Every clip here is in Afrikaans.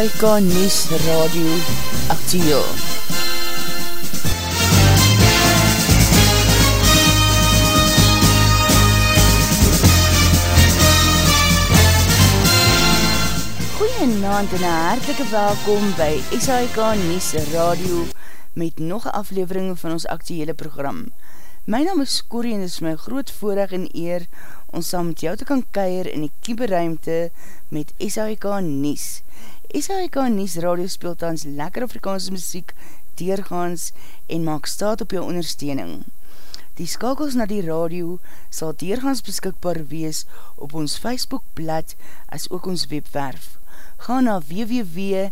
SAIK NIS Radio Actiel. Goeienaand en hartelike welkom by SAIK NIS Radio met nog een aflevering van ons actiele program. My naam is Corrie en het is my groot voorrecht en eer ons saam met jou te kan keir in die kieberuimte met SAIK NIS. SAIK NIS Radio speelt ons lekker Afrikaanse muziek deurgaans en maak staat op jou ondersteuning. Die skakels na die radio sal deurgaans beskikbaar wees op ons Facebookblad as ook ons webwerf. Ga na www.sik.co.za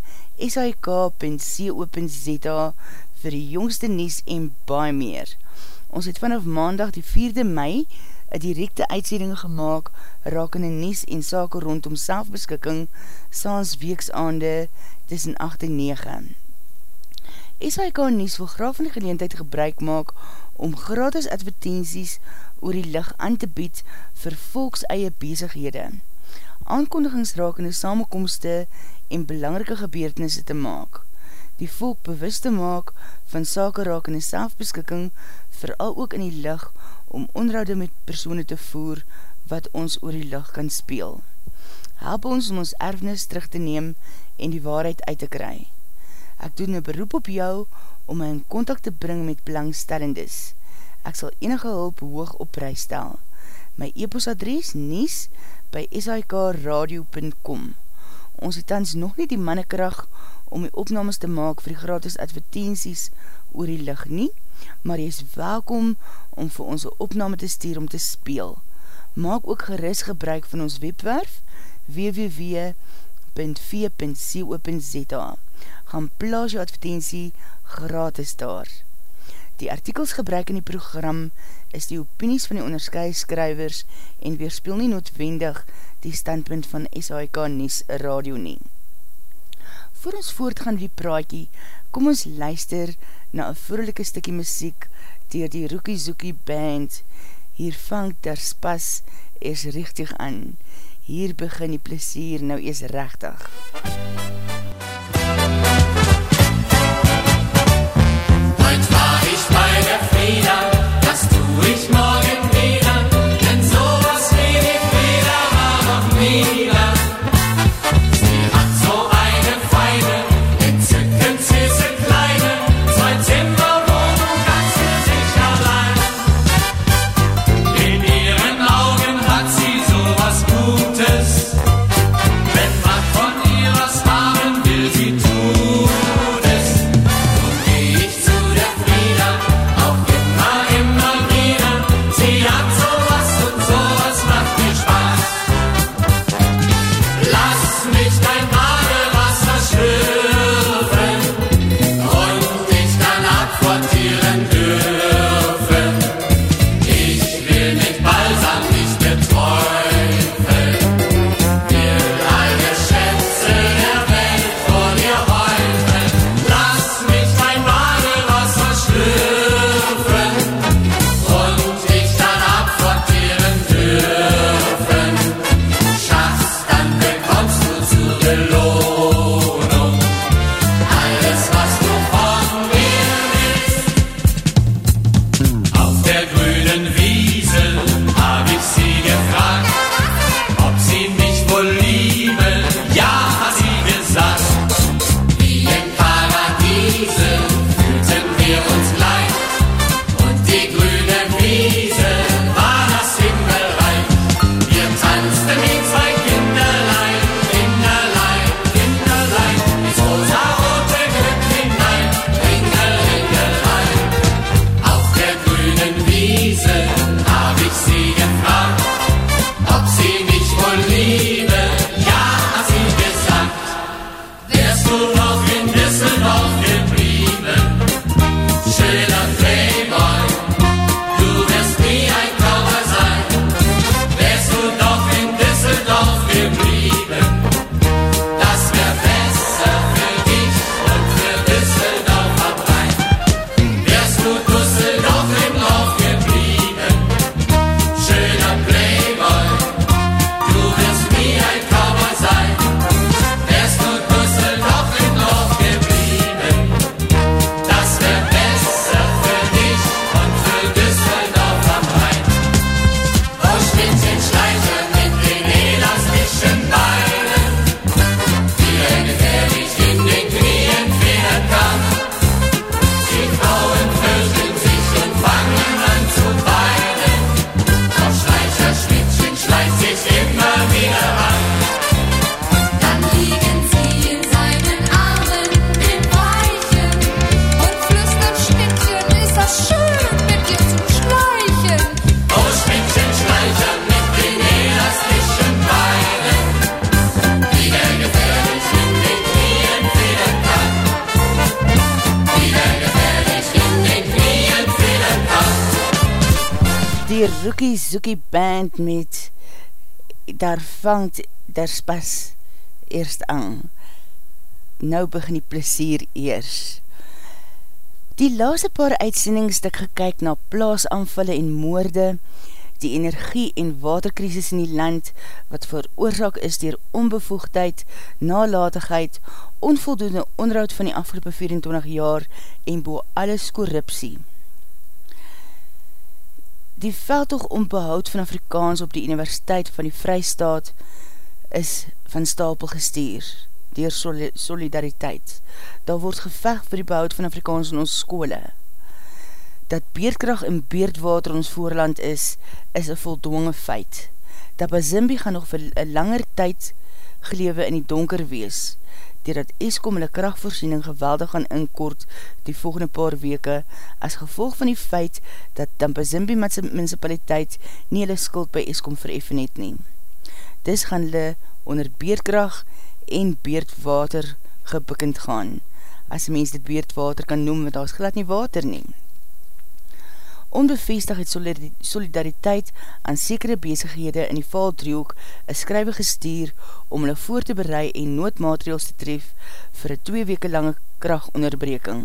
vir die jongste nies en baie meer. Ons het vanaf maandag die 4de mei een directe uitsending gemaakt rakende nies en sake rondom selfbeskikking saans weeksaande tussen 8 en 9. SHK Nies wil graag van die geleentheid gebruik maak om gratis advertenties oor die licht aan te bied vir volks eie bezighede. Aankondigingsrakende samenkomste en belangrike gebeurtenisse te maak. Die volk bewust te maak van sake rakende selfbeskikking vooral ook in die licht om onderhoude met persoene te voer wat ons oor die lucht kan speel. Help ons om ons erfnis terug te neem en die waarheid uit te kry. Ek doen een beroep op jou om my in contact te bring met belangstellendes. Ek sal enige hulp hoog op prijs stel. My e-postadres nies by sikradio.com Ons het tans nog nie die mannekrag om die opnames te maak vir die gratis advertenties oor die licht nie, maar jy is welkom om vir ons opname te stuur om te speel. Maak ook geris gebruik van ons webwerf www.v.co.za Gaan plaas jou advertentie gratis daar. Die artikels gebruik in die program is die opinies van die onderskeie skrywers en weerspeel nie noodwendig die standpunt van SHK Nies Radio nie. Voor ons voortgaan die praatjie, kom ons luister na een vroelike stikkie muziek dier die Rookie Zookie Band. Hier vang der spas eers richtig aan. Hier begin die plesier nou eers rechtig. Heute die Rookie Zookie Band met Daar vangt daar spas eerst aan. Nou begin die plesier eers. Die laaste paar uitsendings het ek gekyk na plaasanvalle en moorde, die energie en waterkrisis in die land wat veroorzaak is dier onbevoegdheid, nalatigheid, onvoldoende onderhoud van die afgelopen 24 jaar en bo alles korruptie. Die veldtoog om behoud van Afrikaans op die Universiteit van die Vrystaat is van stapel gestuur dier solidariteit. Daar word gevecht vir die behoud van Afrikaans in ons skole. Dat beerdkracht en beerdwater ons voorland is, is een voldwonge feit. Dat Bazimbi gaan nog vir een langer tyd gelewe in die donker wees, dat Eskom hulle krachtvoorziening geweldig gaan inkort die volgende paar weke as gevolg van die feit dat Tampazimbi met sy municipaliteit nie hulle skuld by Eskom vereffen het nie. Dis gaan hulle onder beerdkracht en beerdwater gebukkend gaan. As mens dit beerdwater kan noem, want daar is glad nie water neem onbevestig het solidariteit aan sekere bezighede in die Valdriehoek een skrywe gestuur om hulle voor te berei en noodmateriaals te tref vir een twee weke lange krachtonderbreking.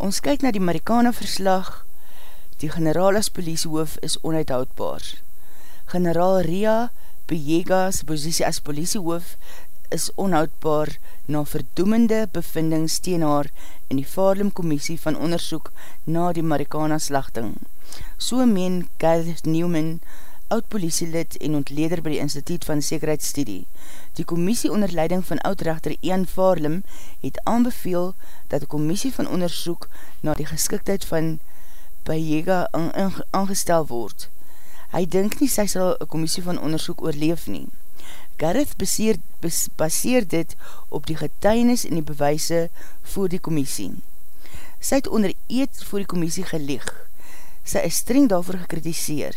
Ons kyk na die Marikana verslag, die generaal as politiehoof is onuithoudbaar. Generaal Ria Bejega's positie as politiehoof is onhoudbaar na verdoemende bevindings teen haar in die Vaarlem Commissie van Onderzoek na die Marikana slachting. So meen Gareth Newman, oud-politielid en ontleder by die Instituut van Sekerheidsstudie. Die commissie onder leiding van oud-rechter Ian Vaarlem het aanbeveel dat die commissie van onderzoek na die geskiktheid van Bayega aangestel word. Hy dink nie sy sal een commissie van onderzoek oorleef nie. Gareth baseer, baseer dit op die getuinis en die bewijse voor die commissie. Sy het onder eet voor die commissie gelig. Sy is streng daarvoor gekritiseer.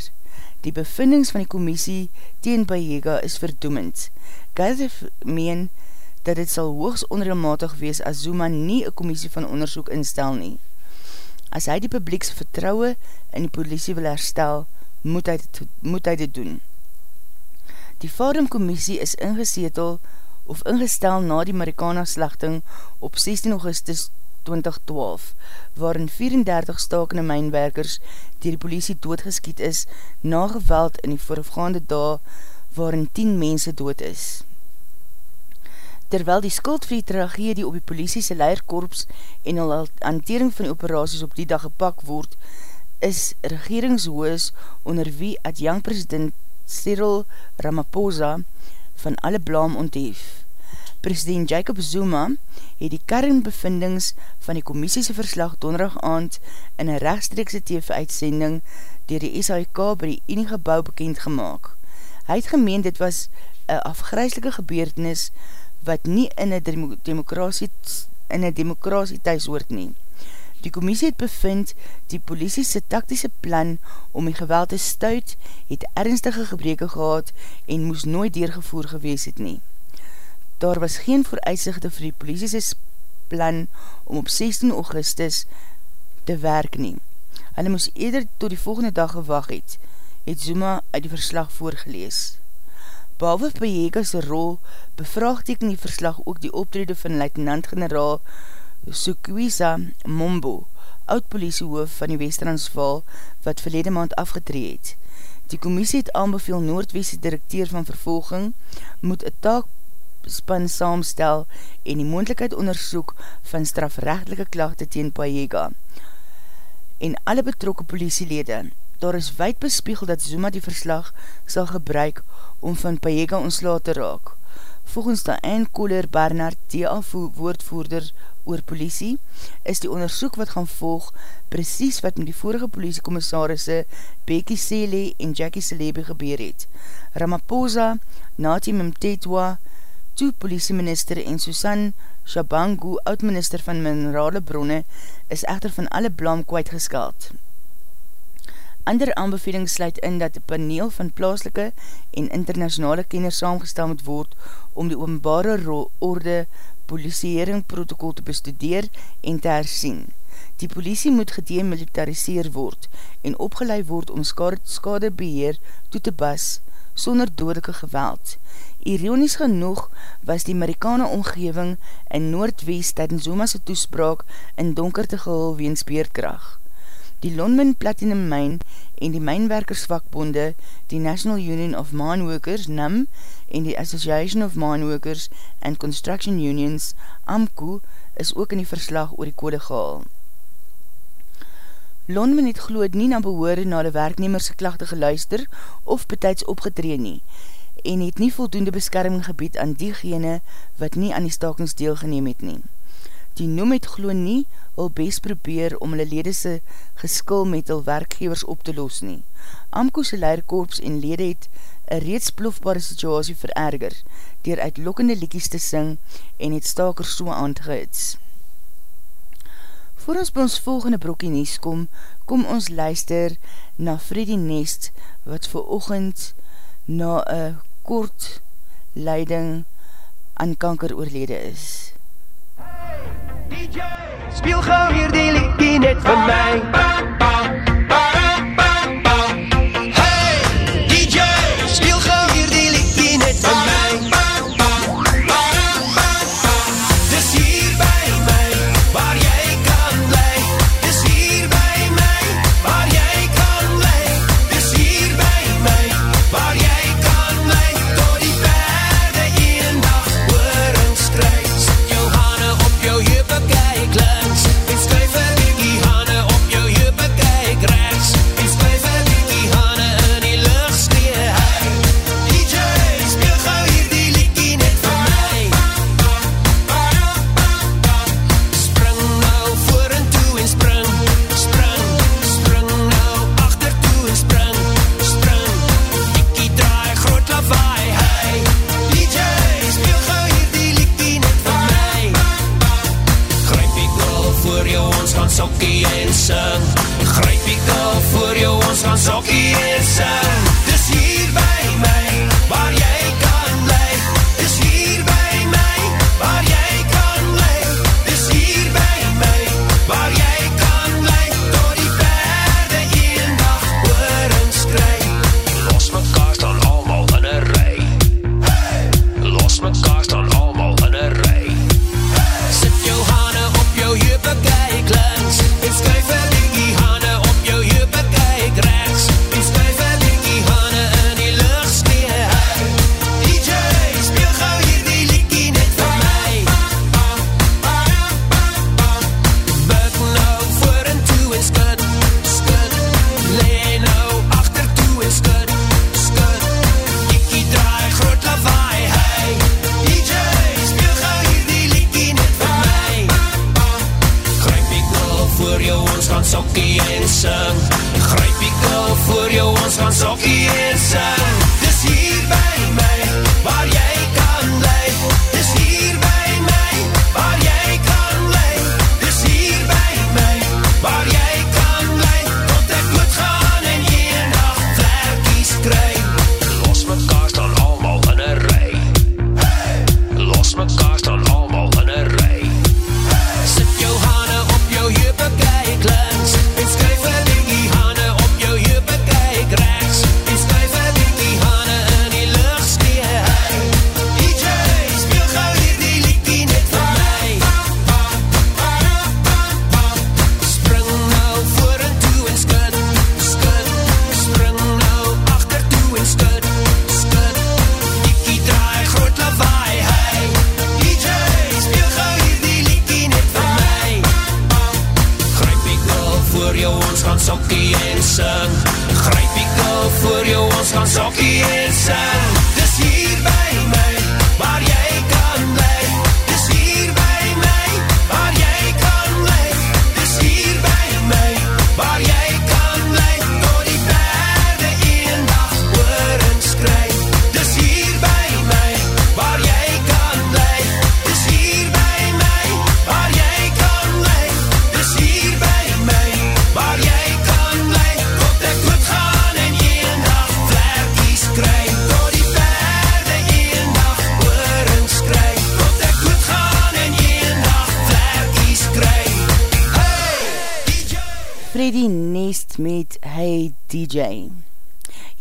Die bevindings van die commissie teen Bayega is verdoemend. Gareth meen dat dit sal hoogs onrealmatig wees as Zuma nie een commissie van onderzoek instel nie. As hy die publiekse vertrouwe in die politie wil herstel, moet hy dit, moet hy dit doen. Die Farum Commissie is ingesetel of ingestel na die Marikana slachting op 16 augustus 2012, waarin 34 stakende mijnwerkers die die politie doodgeskiet is na geweld in die voorafgaande dag waarin 10 mense dood is. Terwyl die skuld vir die tragedie op die politiese leierkorps en al hantering van die operaties op die dag gepak word, is regeringshoos onder wie adjang president Cyril Ramaphosa van alle blaam onthef. President Jacob Zuma het die kernbevindings van die commissiese verslag donderdag aand in een rechtstreekse TV-uitsending dier die SHK by die Unie gebouw bekend gemaakt. Hy het gemeen dit was een afgryslike gebeurtenis wat nie in een demokrasie, in een demokrasie thuis hoort neem. Die commissie het bevind die politie sy taktische plan om die geweld te stuit het ernstige gebreke gehad en moes nooit deurgevoer gewees het nie. Daar was geen vooruitzichte vir die politie sy plan om op 16 augustus te werk nie. Hulle moes eerder tot die volgende dag gewag het, het Zuma uit die verslag voorgelees. Behalwe Pajega's rol bevraagteken die verslag ook die optrede van luitenant-generaal Sukwisa Mombo, oud-politiehoof van die Westransval, wat verlede maand afgetree het. Die commissie het aanbeveel Noordwese directeur van vervolging moet een taakspan saamstel en die moendlikheid onderzoek van strafrechtelike klachte teen Payega. En alle betrokke politielede, daar is wijd bespiegel dat Zuma die verslag sal gebruik om van Payega ontsla te raak. Volgens die eindkoler Bernard, die woordvoerder oor politie, is die onderzoek wat gaan volg precies wat met die vorige politiekommissarisse Becky Sele en Jackie Selebe gebeur het. Ramaphosa, Nati Mimtetwa, toe politieminister en Susan Shabangu, oud-minister van minerale bronne, is echter van alle blam kwijtgeskald. Ander aanbeveling sluit in dat die paneel van plaaslike en internationale kenners saamgestel moet word om die openbare orde polisiering protocol te bestudeer en te hersien. Die politie moet gedemilitariseer word en opgeleid word om skadebeheer toe te bas sonder dodelike geweld. Ironisch genoeg was die Amerikane omgeving in Noordwest tydens Zoma'se toespraak in donker te gehul weens beerdkracht. Die London Platinum Mine en die mijnwerkersvakbonde, die National Union of Mine Workers, NAM, en die Association of Mine Workers and Construction Unions, AMCO, is ook in die verslag oor die kode gehaal. London het gloed nie na behoorde na die werknemerse klachte geluister of betijds opgetree nie en het nie voldoende beskerming gebied aan diegene wat nie aan die stakings deelgeneem het nie. Die noem het glo nie wil best probeer om hulle ledese geskil met hulle werkgevers op te los nie. Amko's leierkorps en lede het een reeds plofbare situasie vererger, dier uit lokkende liekies te sing en het stakers so aangehits. Voor ons by ons volgende brokkie nies kom, kom ons luister na Freddy Nest, wat vir ochend na een kort leiding aan kanker oorlede is. Hey, DJ, speel gauw hier die liekie net vir my. Tot die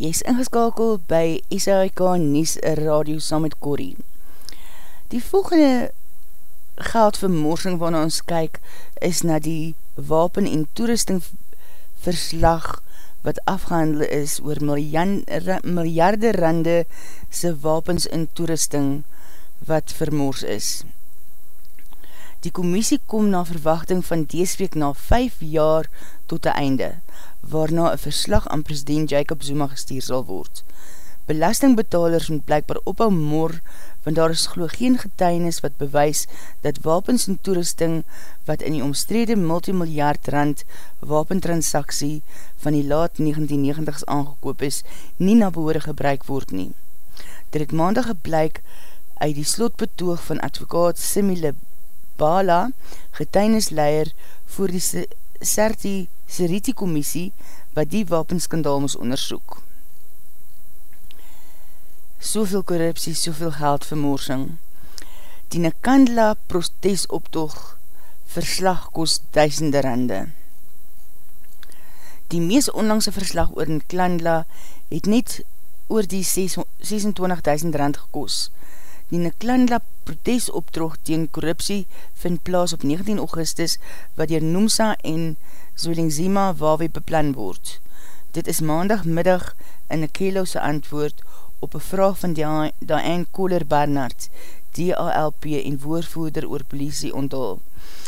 Jy is ingeskakel by SAIK Nies Radio saam met Corrie. Die volgende geldvermorsing waarna ons kyk is na die wapen en toerusting verslag wat afgehandel is oor miljarde rande se wapens en toerusting wat vermors is. Die commissie kom na verwachting van deesweek na 5 jaar tot die einde, waarna een verslag aan president Jacob Zuma gestuur sal word. Belastingbetalers moet blijkbaar ophou moor, want daar is geloof geen getuinis wat bewys dat wapens en toerusting wat in die omstrede multimiljard rand wapentransaksie van die laat 1990s aangekoop is, nie na behoore gebruik word nie. Dit het maandag geblyk uit die slotbetoog van advokaat Simile Bala, getuinisleier voor die Serti Seriti Commissie wat die wapenskandaal moes onderzoek. Soveel korruptie, soveel geld vermoorsing. Die Nekandla protestoptog verslag kost duisende rande. Die mees onlangse verslag oor Nekandla het net oor die 26.000 rand gekost. Die Neklandla protesopdrog teen korruptie vind plaas op 19 augustus wat dier Noemsa en Zwelingzima Wawe beplan word. Dit is maandagmiddag in Nekelo'se antwoord op een vraag van Diane Kohler-Barnard, DALP en woordvoerder oor politie onthul.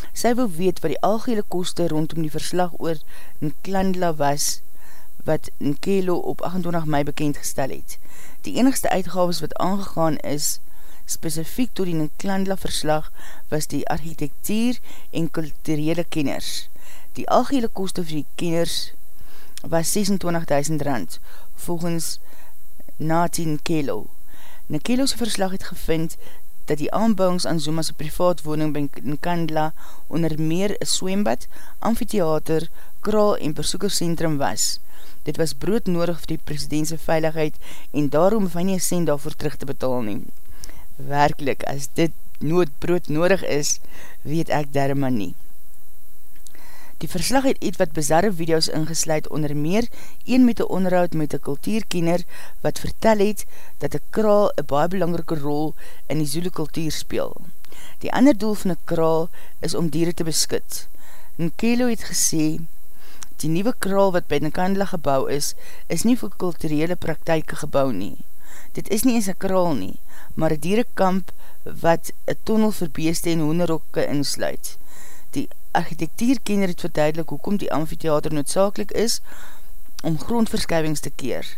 Sy wil weet wat die algehele koste rondom die verslag oor Neklandla was, wat Nekelo op 28 mei bekendgestel het. Die enigste uitgaves wat aangegaan is, Specifiek door die Nklandla verslag was die architectuur en kulturele kenners. Die algehele koste vir die kenners was 26.000 rand, volgens Natin Kelo. Nkelo's verslag het gevind dat die aanbouwings aan Zuma's privaat woning by Nkandla onder meer een swembad, amfitheater, kraal en besoekerscentrum was. Dit was brood nodig vir die presidentse veiligheid en daarom van nie send daarvoor terug te betaal neem werkelijk, as dit noodbrood nodig is, weet ek daarma nie. Die verslag het iets wat bizarre video's ingesluid onder meer een met een onderhoud met een kultuurkiener wat vertel het dat een kraal een baie belangrike rol in die Zulu kultuur speel. Die ander doel van een kraal is om dieren te beskut. Nkelo het gesê, die nieuwe kraal wat by Nkandela gebouw is, is nie vir kulturele praktijke gebouw nie. Dit is nie eens een kraal nie, maar een dierenkamp wat een tonnel vir beeste en hoenderokke insluit. Die architectuurkenner het verduidelik hoekom die amfitheater noodzakelik is om grondverskuivings te keer.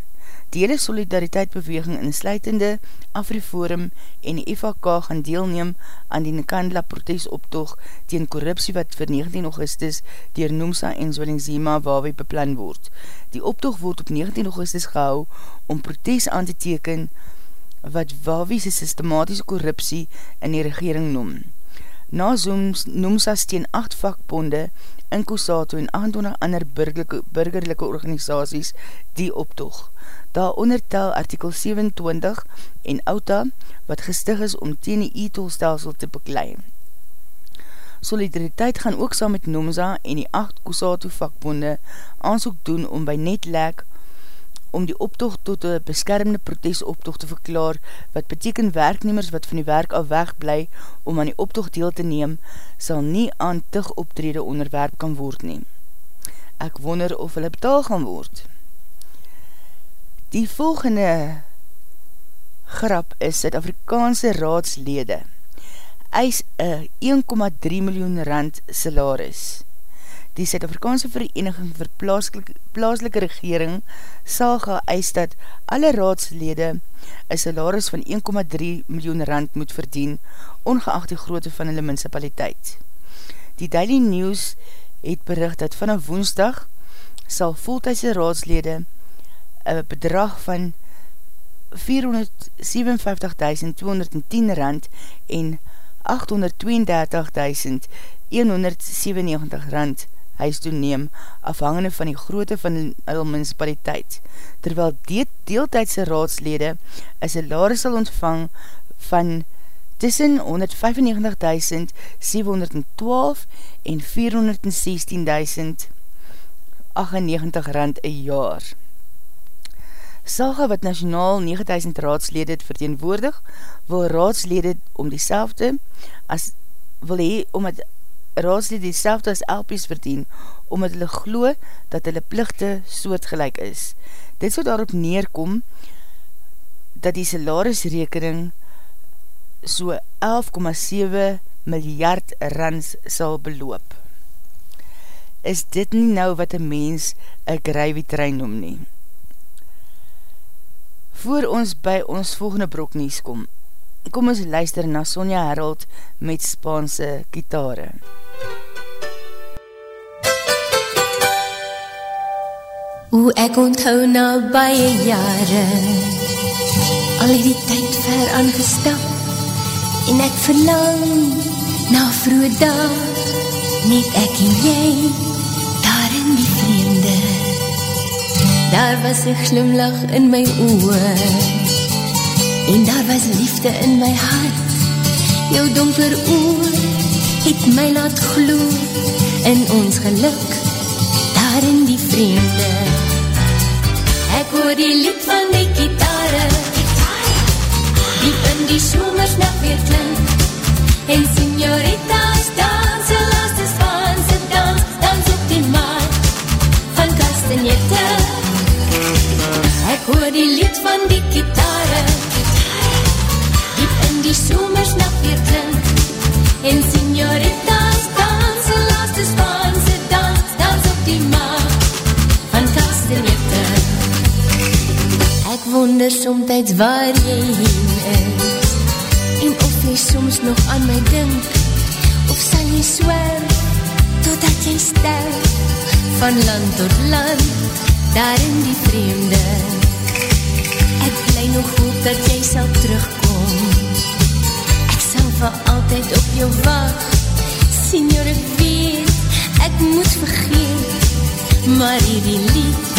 Die hele solidariteitbeweging in sluitende Afriforum en die FAK gaan deelneem aan die Nkandla protesoptog teen korruptie wat vir 19 augustus dier Noemsa en Zwellingzema waarwe beplan word. Die optog word op 19 augustus gehou om protes aan te teken wat Wawie sy systematische korruptie in die regering noem. Na Zooms noem sy steen 8 vakbonde in Kosato en 28 ander burgerlijke, burgerlijke organisaties die optog. Daar ondertel artikel 27 en Outa wat gestig is om teen die e-tolstelsel te beklein. Solidariteit gaan ook saam met Nomza en die 8 Kosato vakbonde aansoek doen om by Netlek om die optocht tot een beskermde protesoptocht te verklaar, wat beteken werknemers wat van die werk al wegblij om aan die optocht deel te neem, sal nie aan tig optrede onderwerp kan word neem. Ek wonder of hulle betaal gaan word. Die volgende grap is Zuid-Afrikaanse raadslede. Eis een 1,3 miljoen rand salaris die Suid-Afrikaanse Vereniging vir plaaslike, plaaslike regering sal geëis dat alle raadslede een salaris van 1,3 miljoen rand moet verdien, ongeacht die grootte van hulle municipaliteit. Die Daily News het bericht dat vanaf woensdag sal voltydse raadslede een bedrag van 457.210 rand en 832.197 rand huis toe neem, afhangende van die grootte van die municipaliteit, terwyl die deeltijdse raadslede een salaris sal ontvang van tussen 195.712 en 416.888 98 rand een jaar. Saga wat nationaal 9000 raadslede het verteenwoordig, wil raadslede om die selfde as, wil hee om het raadslede die selfde as LP's verdien, omdat hulle glo dat hulle plichte soortgelijk is. Dit sal daarop neerkom dat die salarisrekening so 11,7 miljard rands sal beloop. Is dit nie nou wat een mens een gravy trein noem nie? Voor ons by ons volgende broknies kom, kom ons luister na Sonja Herold met Spaanse kitare. Hoe ek onthou na baie jare Al die tyd ver aangestap En ek verlang na vroege dag Net ek en jy Daar was een glimlach in my oor. En daar was liefde in my hart. Jou donker oor Het my laat glo In ons geluk Daar in die vreemde. Ek hoor die lied van die gitare. Diep in die somersnacht weer klink. En señoritas dans En laat die Spaanse dans. Dans op die maat Van kastanjette Ek hoor die lied van die gitare. Diep in die somersnacht weer klink En señoritas dans En laat die Spaanse dans Dans op die maat Van kastanjette Ek wonder somtijds waar jy heen is. En of jy soms nog aan my dink Of sal jy swerf Totdat jy sterf Van land tot land Daar in die vreemde. Ek bly nog hoop dat jy sal terugkom Ek sal vir altyd op jou wacht Senior, ek weet Ek moet vergeet Maar hierdie lied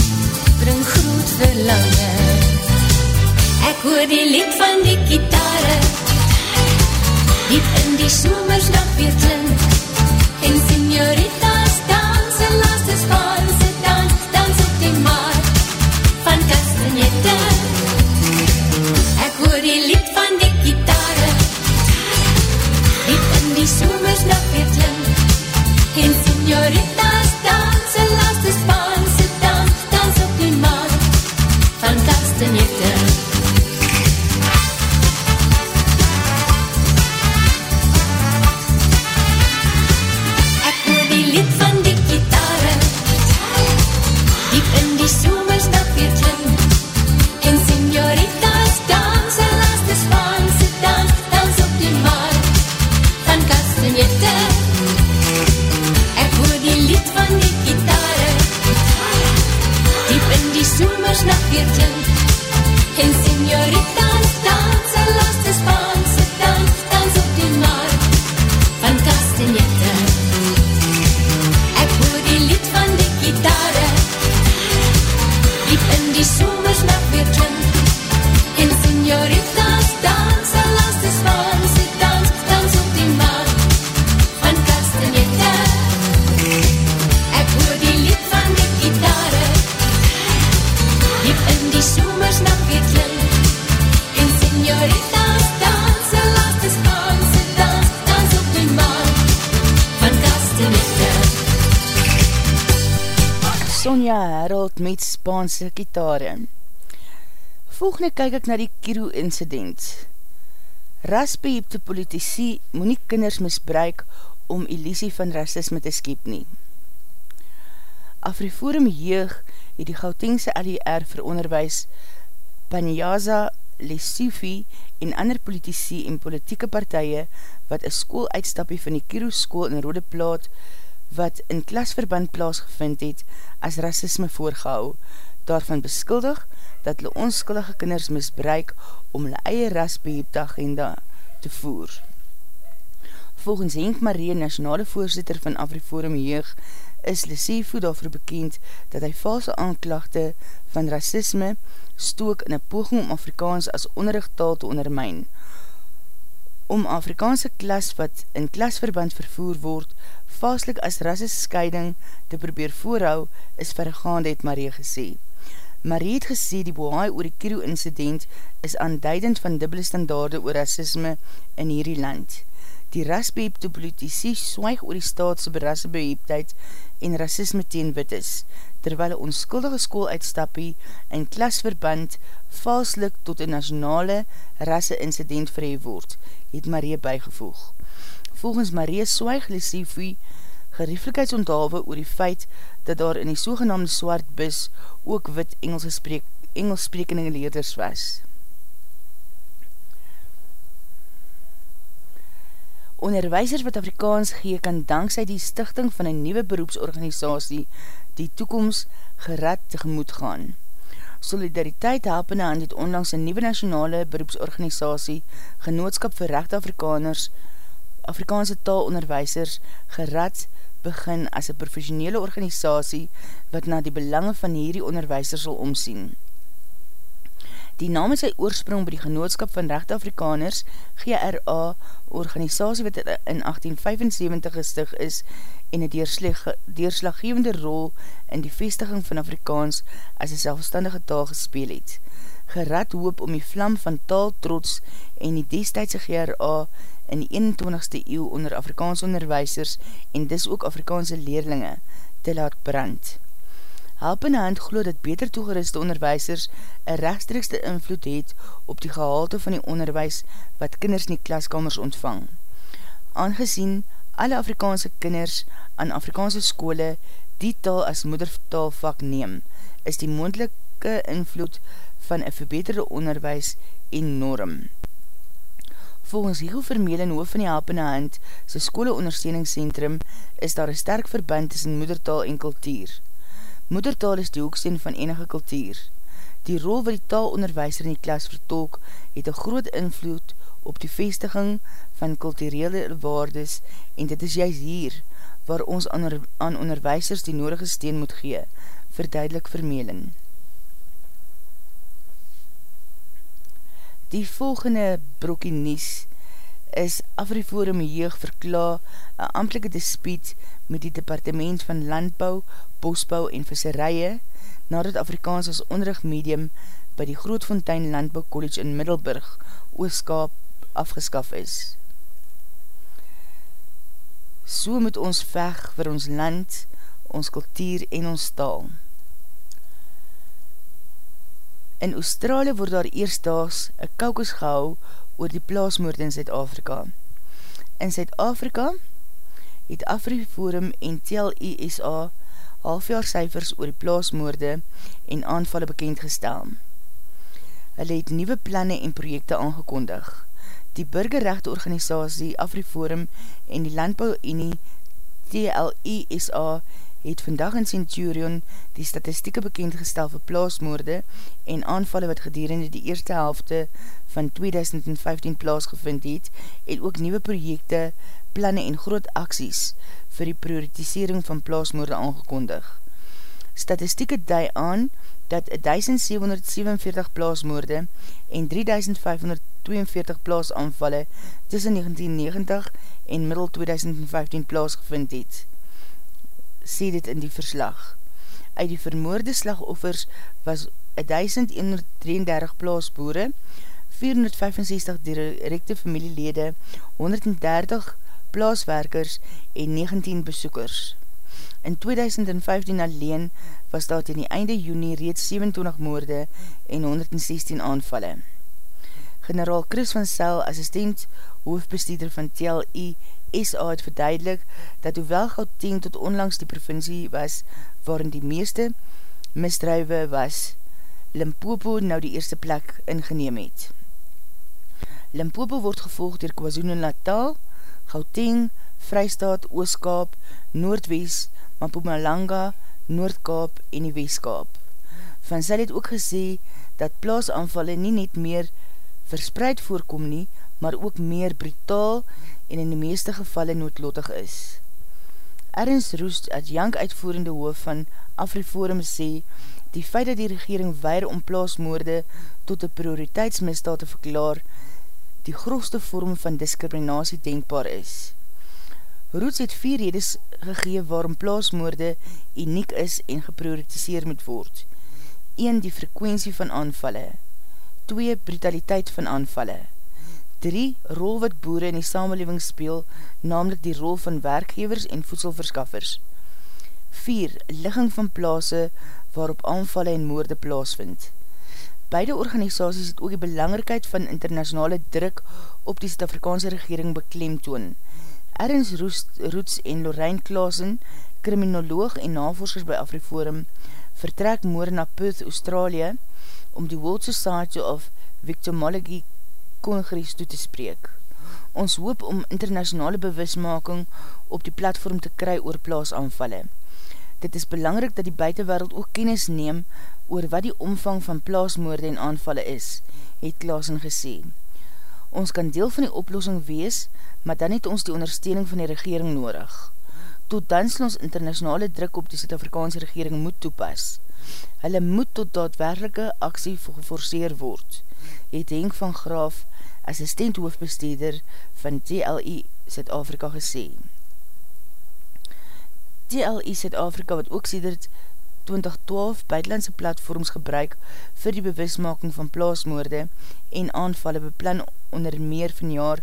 bring groot verlange Ek hoor die lied van die gitare. Diep in die somersnacht weer klink En señoritas met Spaanse kitare. Volgende kyk ek na die Kiro incident. Rasbeheepte politici moet nie kinders misbruik om illusie van racisme te skep nie. Afriforum Jeug het die Gautengse LER vir onderwijs Panyaza Lesufi en ander politici en politieke partije wat een schooluitstapie van die Kiro school in Rode Plaat wat in klasverband plaasgevind het as racisme voorgehou, daarvan beskuldig dat hulle onskuldige kinders misbruik om hulle eie rasbeheepte agenda te voer. Volgens Henk Marie, nationale voorzitter van Afriforum Jeug, is Lesefo daarvoor bekend dat hy valse aanklachte van racisme stook in een poging om Afrikaans as onderrichttaal te ondermijn. om Afrikaanse klas wat in klasverband vervoer word, vastelik as rassescheiding te probeer voorhou, is verregaande, het Marie gesê. Marie het gesê die bohaai oor die Kiro incident is aanduidend van dubbele standaarde oor racisme in hierdie land. Die rasbeheepte politisie swaig oor die staatse berassebeheeptheid en racisme teen wit is, terwyl een onskuldige school uitstappie in klasverband valslik tot een nationale rasse-incident verhef word, het Marie bijgevoeg. Volgens Marie swaig Lesefie gerieflikheidsonthalwe oor die feit dat daar in die sogenaamde swart bus ook wit Engelse spreek, Engels sprekende leerders was. Onderwijsers wat Afrikaans gee kan dankzij die stichting van een nieuwe beroepsorganisatie die toekomst gerad tegemoet gaan. Solidariteit helpende aan dit onlangs een nieuwe nationale beroepsorganisatie Genootskap vir Recht Afrikaners Afrikaanse taalonderwijsers gerad begin as een professionele organisatie wat na die belange van hierdie onderwijsers sal omsien. Die naam is sy oorsprong by die Genootskap van Rechte Afrikaners, GRA, organisatie wat in 1875 gestig is en een deerslaggevende rol in die vestiging van Afrikaans as een selfstandige taal gespeel het. Gerad hoop om die vlam van taal trots en die destijdse GRA in die 21ste eeuw onder Afrikaans onderwijsers en dis ook Afrikaanse leerlinge te laat brand. Helpende hand glo dat beter toegeriste onderwijsers een rechtstrekste invloed het op die gehalte van die onderwijs wat kinders in die klaskamers ontvang. Aangezien alle Afrikaanse kinders aan Afrikaanse skole die taal as moedertaalvak neem, is die moendelike invloed van een verbeterde onderwijs enorm. Volgens Higo Vermelen, hoof van die Helpende Hand, sy skole ondersteuningscentrum, is daar een sterk verband tussen moedertaal en kultuur. Moedertaal is die hoeksteen van enige kultuur. Die rol wat die taalonderwijser in die klas vertolk, het een groot invloed op die vestiging van kulturele waardes en dit is juist hier waar ons aan onderwijsers die nodige steen moet gee, verduidelik Vermelen. Die volgende brokkie nies is Afriforum Jeug verkla een amtelike dispuut met die Departement van Landbou, Bosbou en Visserije nadat Afrikaans as onderrigmedium by die Grootfontein Landbou College in Middelburg, Ooskaap, afgeskaf is. So moet ons veg vir ons land, ons kultuur en ons taal. In Australië word daar eerstdaags een kaukus gehou oor die plaasmoord in Zuid-Afrika. In Zuid-Afrika het Afriforum en TLISA halfjaarcijfers oor die plaasmoorde en aanvalle bekendgestel. Hulle het nieuwe planne en projekte aangekondig. Die burgerrechte organisatie Afriforum en die Landbouunie TLISA het vandag in Centurion die statistieke bekendgestel vir plaasmoorde en aanvalle wat gedurende die eerste helfte van 2015 plaasgevind het en ook nieuwe projekte, planne en groot acties vir die prioritisering van plaasmoorde aangekondig. Statistieke dui aan dat 1747 plaasmoorde en 3542 plaasanvalle tussen 1990 en middel 2015 plaasgevind het sê dit in die verslag. Uit die vermoorde slagoffers was 1133 plaasboere, 465 directe familielede, 130 plaaswerkers en 19 besoekers. In 2015 alleen was dat in die einde juni reeds 27 moorde en 116 aanvalle. Generaal Chris van Sel, assistent hoofdbestuurder van TLI, SA het verduidelik dat hoewel Gauteng tot onlangs die provincie was waarin die meeste misdruive was, Limpopo nou die eerste plek ingeneem het. Limpopo word gevolg dier KwaZulu-Natal, Gauteng, Vrystaat, Ooskaap, Noordwest, Mapumalanga, Noordkaap en die Westkaap. Van Zel het ook gesê dat plaasanvalle nie net meer verspreid voorkom nie, maar ook meer brutaal en in die meeste gevalle noodlottig is. Ernst Roest, het jank uitvoerende hoof van Afriforum sê, die feit dat die regering weir om plaasmoorde tot die prioriteitsmisdaad te verklaar, die grootste vorm van discriminatie denkbaar is. Roots het vier redes gegee waarom plaasmoorde uniek is en geprioritiseer moet word. 1. Die frekwensie van aanvalle. 2. Brutaliteit van aanvalle. 3. Rol wat boere in die samenleving speel, namelijk die rol van werkgevers en voedselverskaffers. 4. Ligging van plaase waarop aanvalle en moorde plaasvind. Beide organisaties het ook die belangrikheid van internationale druk op die Suid-Afrikaanse regering beklemtoon. Ernst Roets en Lorraine Klaasen, kriminoloog en navorskers by Afriforum, vertrek moor na Perth, Australië, om die World Society of Victimology Congress toe te spreek. Ons hoop om internationale bewismaking op die platform te kry oor plaasanvalle. Dit is belangrik dat die buitenwereld ook kennis neem oor wat die omvang van plaasmoorde en aanvalle is, het Klaasen gesê. Ons kan deel van die oplossing wees, maar dan het ons die ondersteuning van die regering nodig. Tot dan sal ons internationale druk op die Zuid-Afrikaanse regering moet toepas. Hulle moet tot daadwerkelike aksie geforceer word, het Henk van Graaf, assistent hoofbesteder van TLI Zuid-Afrika gesê. TLI Zuid-Afrika wat ook sêdert 2012 buitenlandse platforms gebruik vir die bewismaking van plaasmoorde en aanvalle beplan onder meer van jaar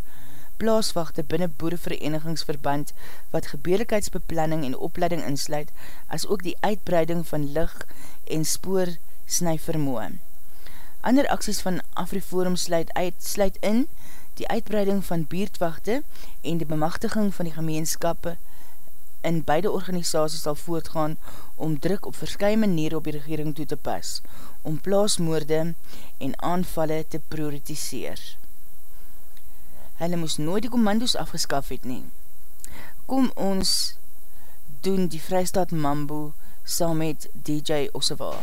plaaswachte binnen boereverenigingsverband wat gebeurlikheidsbeplanning en opleiding insluit as ook die uitbreiding van lig en spoor snuivermoe. Ander acties van Afriforum sluit, uit, sluit in die uitbreiding van buurtwachte en die bemachtiging van die gemeenskappe in beide organisaties sal voortgaan om druk op verskye manier op die regering toe te pas, om plaasmoorde en aanvalle te prioritiseer. Hulle moes nooit die commando's afgeskaf het nie. Kom ons doen die Vrystaat Mambo saam met DJ Ossewa.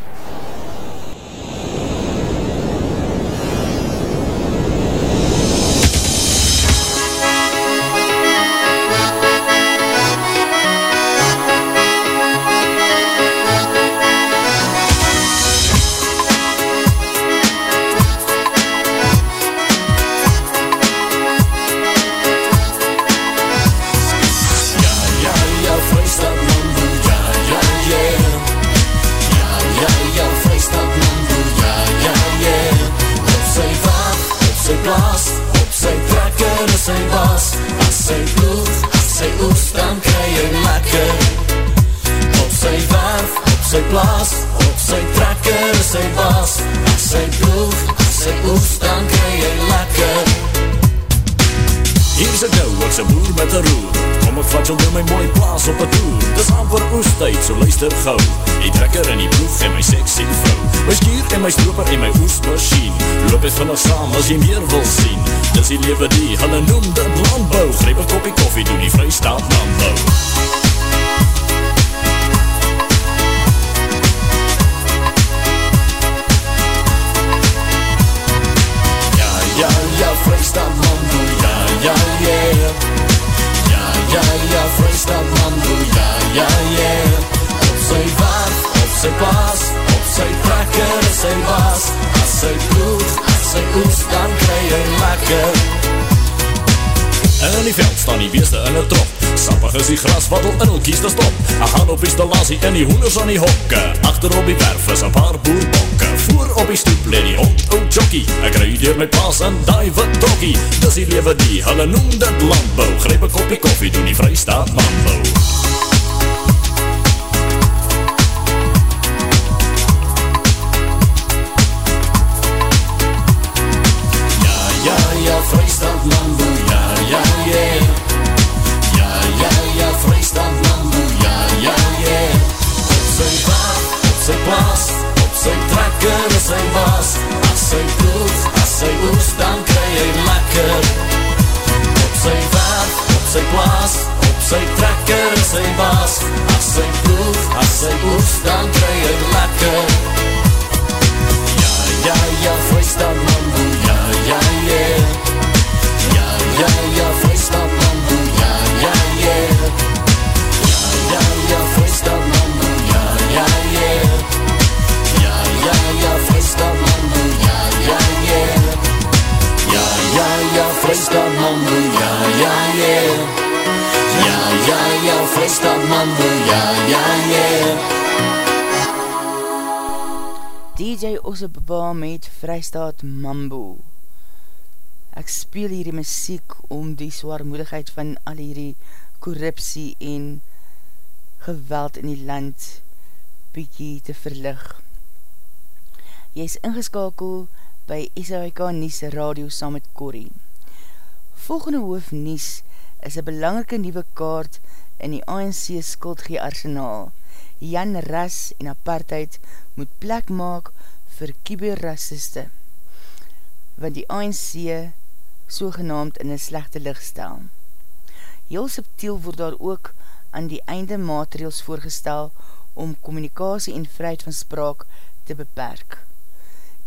In die veld staan die beeste in het trop, sappig is die gras wat al in al kies te stop, a gaan op die stalasie en die hoenders aan die hokke, achter op die werf is een paar boerbokke, voor op die stoep leed die hond ou jockey, ek rui door my paas en die wat tokkie, dis die lewe die, hulle noem dit landbouw, greep een kopie koffie, doen die vrystaat manbouw. as hy was, as hy proef, as hy oef, dan kry het lekker. Ja, ja, ja, vrystaat mambo, ja, ja, ja. Ja, ja, ja, vrystaat mambo, ja, ja, ja. Ja, ja, ja, vrystaat mambo, ja, ja, ja. Ja, ja, ja, vrystaat mambo, ja, ja, ja. Ja, ja, ja, vrystaat mambo, ja, ja, ja yeah DJ Ossebaba met Vrystaat Mambo. Ek speel hierdie muziek om die zwaarmoedigheid van al hierdie korruptie en geweld in die land bykie te verlig. Jy is ingeskakel by SHK Nies Radio saam met Corrie. Volgende hoof Nies is een belangrike nieuwe kaart in die ANC skuldgee arsenaal. Jan Ras en Apartheid moet plek maak vir kiberrassiste, want die ANC sogenaamd in een slechte licht stel. Heel subtiel word daar ook aan die einde maatregels voorgestel om communicatie en vryheid van spraak te beperk.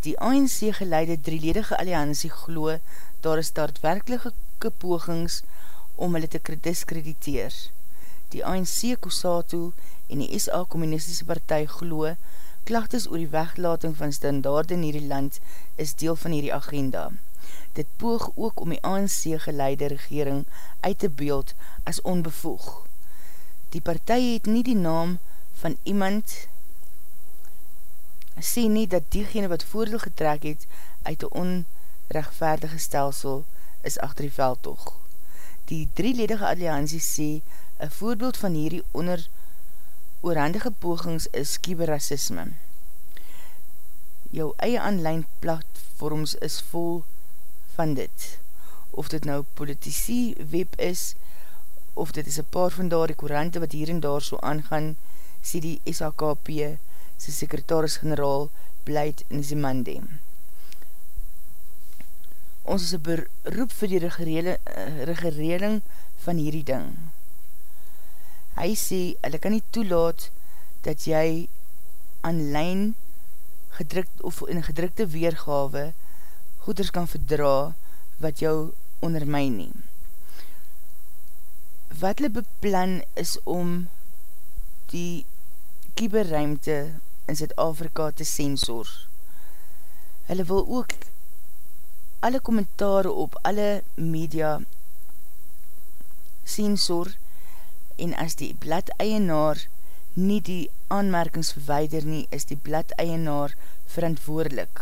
Die ANC geleide drieledige alliantie glo daar is daadwerkelike pogings om hulle te diskrediteer. Die ANC Kosato en die SA Communistische Partij glo, klachtes oor die weglating van standaard in hierdie land is deel van hierdie agenda. Dit poog ook om die ANC geleide regering uit te beeld as onbevoeg. Die partij het nie die naam van iemand sê nie dat diegene wat voordeel getrek het uit die onrechtvaardige stelsel is achter die veldtoog. Die drieledige alliantie sê een voorbeeld van hierdie onder oorhandige pogings is kiberrassisme. Jou eie online platforms is vol van dit. Of dit nou politici web is, of dit is een paar van daar die korante wat hier en daar so aangaan, sê die SHKP, sy sekretaris-generaal, Blyd Nzimande. Ons is een beroep vir die regereling van hierdie ding hy sê, hulle kan nie toelaat dat jy online gedrukt of in gedrukte weergawe goeders kan verdra wat jou ondermijn neem. Wat hulle beplan is om die kieberruimte in Zuid-Afrika te sensor. Hulle wil ook alle kommentare op alle media sensor en as die bladeienaar nie die aanmerkings verweider nie, is die bladeienaar verantwoordelik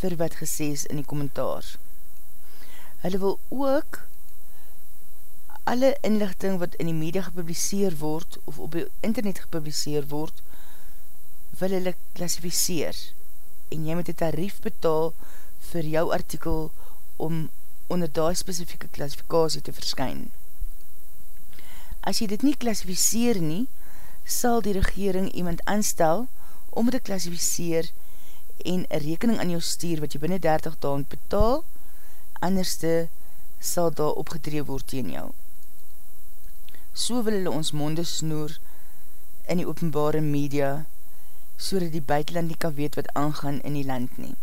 vir wat gesê is in die kommentaar. Hulle wil ook alle inlichting wat in die media gepubliseer word of op die internet gepubliseer word, wil hulle klassificeer en jy moet die tarief betaal vir jou artikel om onder die specifieke klassifikatie te verskyn. As jy dit nie klassificeer nie, sal die regering iemand aanstel om te klassificeer en een rekening aan jou stuur wat jy binnen 30 dagen betaal, anderste sal daar opgetree word teen jou. So wil hulle ons monde snoer in die openbare media, so dat die buitenland nie kan weet wat aangaan in die land nie.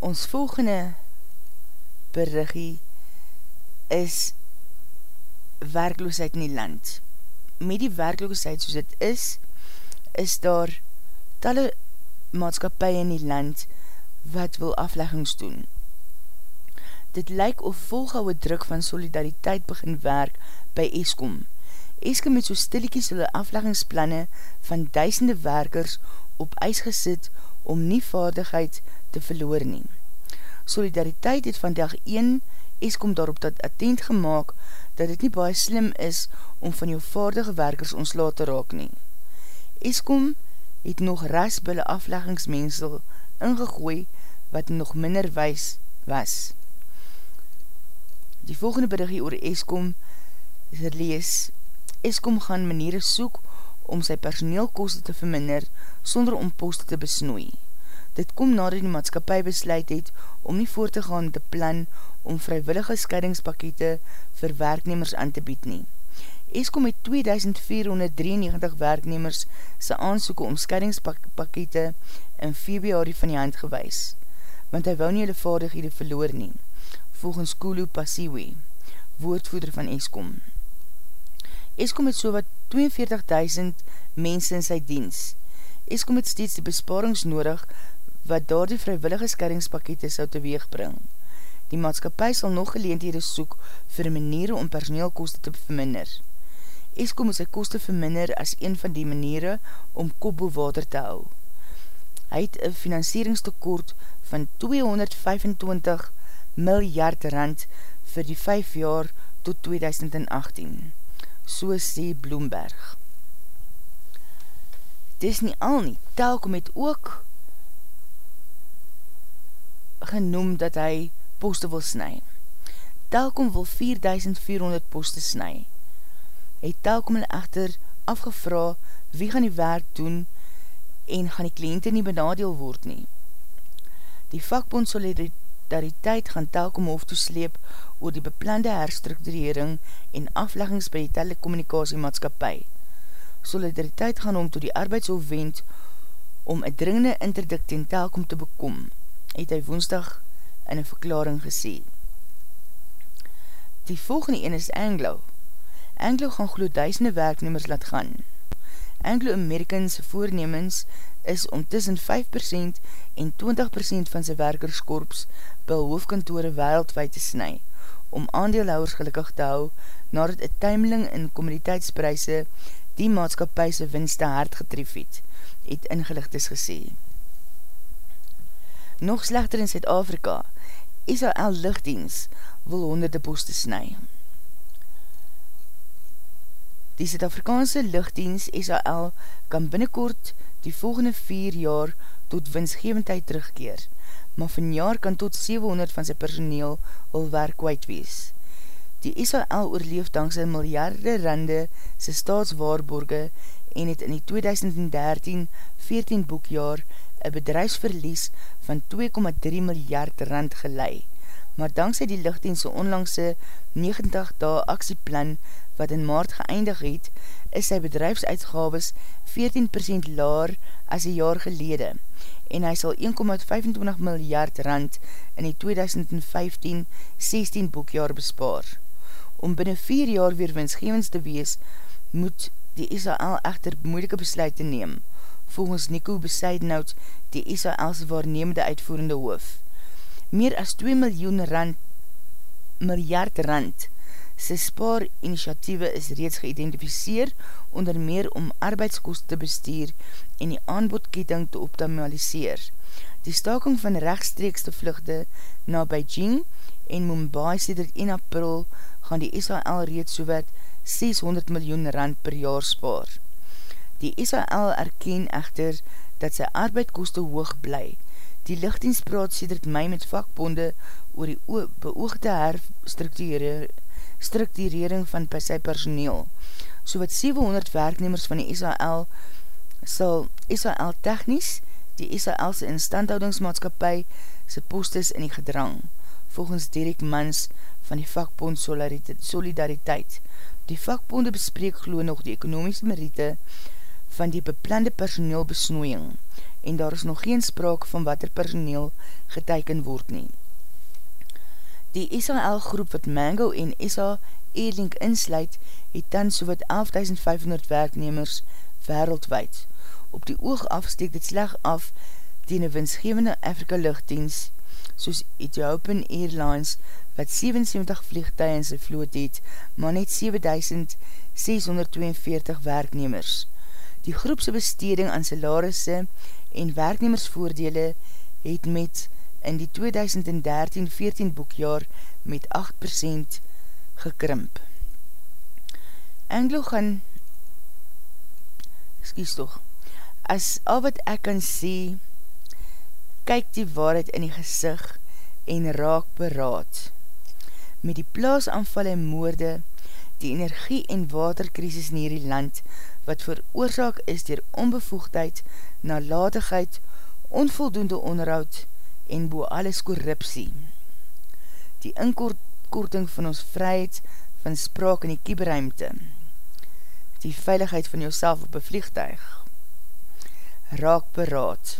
Ons volgende berigie is werkloosheid in die land. Met die werkloosheid soos dit is, is daar talle maatskapie in die land wat wil afleggings doen. Dit lyk of volgouwe druk van solidariteit begin werk by Eskom. Eskom het so stilliekies hulle afleggingsplanne van duisende werkers op ijs gesit om nie vaardigheid te verloor nie. Solidariteit het van dag 1 Eskom daarop dat attent gemaakt dat het nie baie slim is om van jou vaardige werkers ontslaat te raak nie. Eskom het nog rasbulle afleggingsmensel ingegooi wat nog minder wees was. Die volgende berigie oor Eskom is er lees, Eskom gaan maniere soek om sy personeelkoste te verminder sonder om poste te besnoei. Dit kom nadat die maatskapie besluit het om nie voort te gaan te plan om vrywillige scheidingspakete vir werknemers aan te bied nie. Eskom het 2493 werknemers sy aansoeken om scheidingspakete in februari van die hand gewys, want hy wou nie hulle vaardighede verloor nie, volgens Kulu Pasiwe, woordvoeder van Eskom. Eskom het so wat 42.000 mense in sy diens. Eskom het steeds die besparings nodig wat daar die vrywillige skeringspakkete sou teweeg bring. Die maatskapie sal nog geleendhede soek vir maniere om personeelkoste te verminder. Eskom is sy koste verminder as een van die maniere om kopbo water te hou. Hy het een financieringstekort van 225 miljard rand vir die 5 jaar tot 2018. So sê Bloomberg. Dis nie al nie, Telkom het ook genoem dat hy poste wil snu. Telkom wil 4400 poste snu. Het Telkom hulle echter afgevra wie gaan die werk doen en gaan die kliënte nie benadeel word nie. Die vakbond solidariteit gaan Telkom hof toesleep oor die beplande herstrukturering en afleggings by die telekommunikasiemaatskapie. Solidariteit gaan om to die arbeidshof wend om een dringende interdikt in Telkom te bekom, het hy woensdag in een verklaring gesê. Die volgende een is Anglo. Anglo gaan glo duisende werknemers laat gaan. Anglo-Americans voornemens is om tussen 5% en 20% van sy werkerskorps by hoofdkantore wereldwijd te snu, om aandeelhouders gelukkig te hou, nadat een tuimeling in communiteitspryse die maatskapijse winste hard getref het, het ingelicht is gesê. Nog slechter in Zuid-Afrika, SAL Lichtdienst wil honderde poste snu. Die Zuid-Afrikaanse Lichtdienst SAL kan binnenkort die volgende vier jaar tot winsgevendheid terugkeer, maar van jaar kan tot 700 van sy personeel al werk kwijt wees. Die SAL oorleef dankse miljarde rande sy staatswaarborge en het in die 2013-14 boekjaar een bedrijfsverlies van 2,3 miljard rand gelei, maar dankse die lichtdienste onlangse 90 dae actieplan wat in maart geëindig het, is sy bedrijfsuitgaves 14% laar as een jaar gelede en hy sal 1,25 miljard rand in die 2015-16 boekjaar bespaar. Om binnen 4 jaar weer winsgevens te wees, moet die Israel echter moeilike besluit te neem, volgens Nico Beseidenhout, die Israelse waarnemende uitvoerende hoof. Meer as 2 miljoen rand, miljard rand Sy spaar initiatieve is reeds geïdentificeer onder meer om arbeidskost te bestuur en die aanbodketting te optimaliseer. Die staking van rechtstreekste vluchte na Beijing en Mumbai sedert 1 april gaan die SAL reeds sowat 600 miljoen rand per jaar spaar. Die SAL erken echter dat sy arbeidkoste hoog bly. Die lichtdienst praat sedert my met vakbonde oor die beoogde herstrukturering strukturering van sy personeel. So wat 700 werknemers van die SAL sal SAL technisch die SALse instandhoudingsmaatskapie sy postes in die gedrang, volgens Derek Mans van die vakbond Solidariteit. Die vakbonde bespreek geloo nog die ekonomische merite van die beplande personeel besnoeiing en daar is nog geen spraak van wat er personeel geteiken word nie. Die SAL groep wat Mango en SA Airlink insluit, het dan so wat 11.500 werknemers wereldwijd. Op die oog afsteek dit sleg af die een winsgevende Afrika luchtdienst, soos Ethiopian Airlines, wat 77 vliegtuig in sy vloot het, maar net 7.642 werknemers. Die groepse besteding aan salarisse en werknemersvoordele het met in die 2013-14 boekjaar met 8% gekrimp. Anglo gaan excuse toch as al wat ek kan sê kyk die waarheid in die gezicht en raak beraad. Met die plaasanval en moorde, die energie en waterkrisis in hierdie land, wat veroorzaak is dier onbevoegdheid, nalatigheid, onvoldoende onderhoud, en bo alles korruptie. Die inkorting van ons vryheid van spraak in die kieberuimte. Die veiligheid van jouself op een vliegtuig. Raak beraad.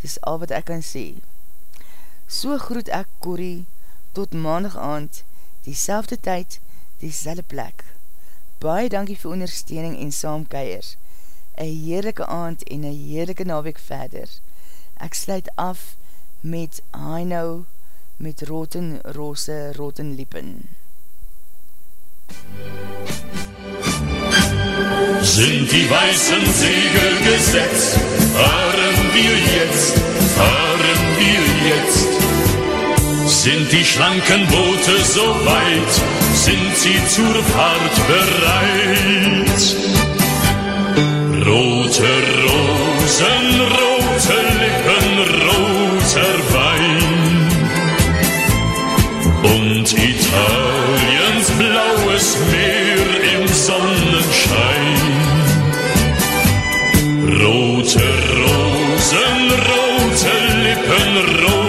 Dis al wat ek kan sê. So groet ek Corrie tot maandag aand, die selfde tyd, die selfde plek. Baie dankie vir ondersteuning en saamkeier. Een heerlijke aand en een heerlijke naweek verder. Ek sluit af met Know met roten, rose, roten liepen. Sind die weißen Segel gesetzt, fahren wir jetzt, fahren wir jetzt. Sind die schlanken Boote so weit, sind sie zur Fahrt bereit. Rote Rosen, rote Lippen, roter Wein. Und Italiens blaues Meer im Sonnenschein. Rote Rosen, rote Lippen, roter